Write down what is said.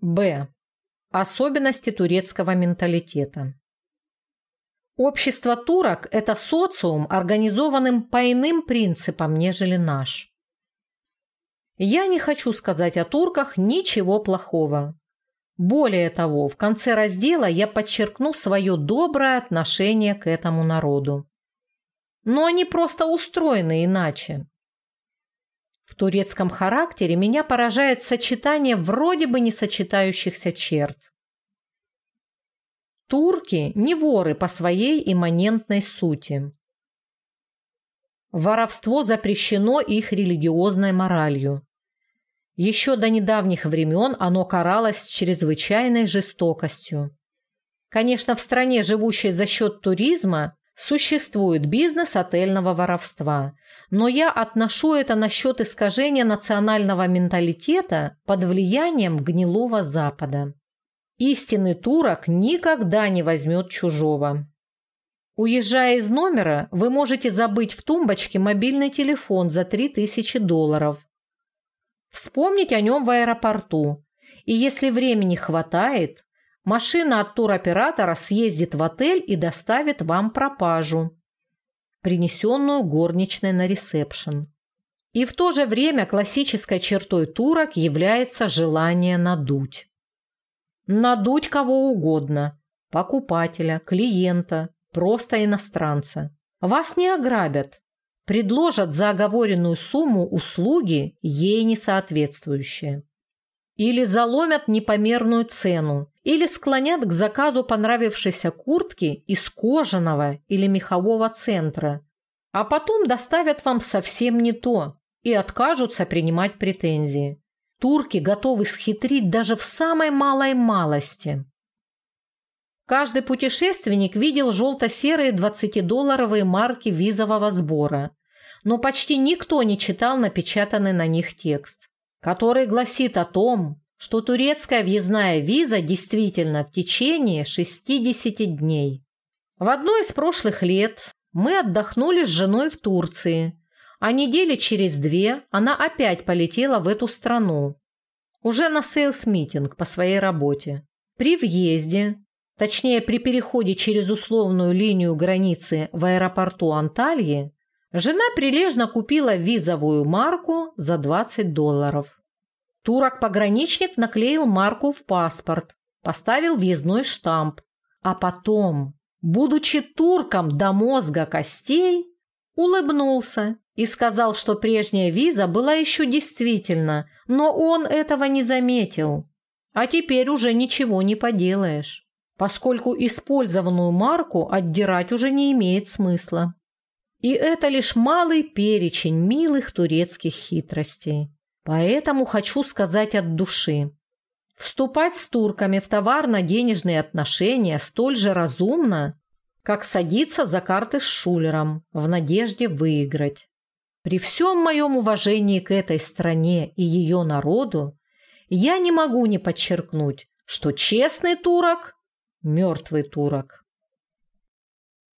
Б. Особенности турецкого менталитета. Общество турок – это социум, организованным по иным принципам, нежели наш. Я не хочу сказать о турках ничего плохого. Более того, в конце раздела я подчеркну свое доброе отношение к этому народу. Но они просто устроены иначе. В турецком характере меня поражает сочетание вроде бы не сочетающихся черт. Турки не воры по своей имманентной сути. Воровство запрещено их религиозной моралью. Еще до недавних времен оно каралось чрезвычайной жестокостью. Конечно, в стране, живущей за счет туризма, существует бизнес отельного воровства, но я отношу это насчет искажения национального менталитета под влиянием гнилого Запада. Истинный турок никогда не возьмет чужого. Уезжая из номера, вы можете забыть в тумбочке мобильный телефон за 3000 долларов. Вспомнить о нем в аэропорту. И если времени хватает, машина от туроператора съездит в отель и доставит вам пропажу, принесенную горничной на ресепшн. И в то же время классической чертой турок является желание надуть. Надуть кого угодно – покупателя, клиента, просто иностранца. Вас не ограбят, предложат за оговоренную сумму услуги, ей не соответствующие. Или заломят непомерную цену, или склонят к заказу понравившейся куртки из кожаного или мехового центра, а потом доставят вам совсем не то и откажутся принимать претензии. Турки готовы схитрить даже в самой малой малости. Каждый путешественник видел желто-серые 20-долларовые марки визового сбора, но почти никто не читал напечатанный на них текст, который гласит о том, что турецкая въездная виза действительно в течение 60 дней. В одно из прошлых лет мы отдохнули с женой в Турции, а недели через две она опять полетела в эту страну. Уже на sales-meeting по своей работе. При въезде, точнее при переходе через условную линию границы в аэропорту Антальи, жена прилежно купила визовую марку за 20 долларов. Турок-пограничник наклеил марку в паспорт, поставил въездной штамп, а потом, будучи турком до мозга костей, улыбнулся и сказал, что прежняя виза была еще действительно, но он этого не заметил. А теперь уже ничего не поделаешь, поскольку использованную марку отдирать уже не имеет смысла. И это лишь малый перечень милых турецких хитростей. Поэтому хочу сказать от души. Вступать с турками в товарно-денежные отношения столь же разумно, как садиться за карты с шулером в надежде выиграть. При всем моем уважении к этой стране и ее народу, я не могу не подчеркнуть, что честный турок – мертвый турок.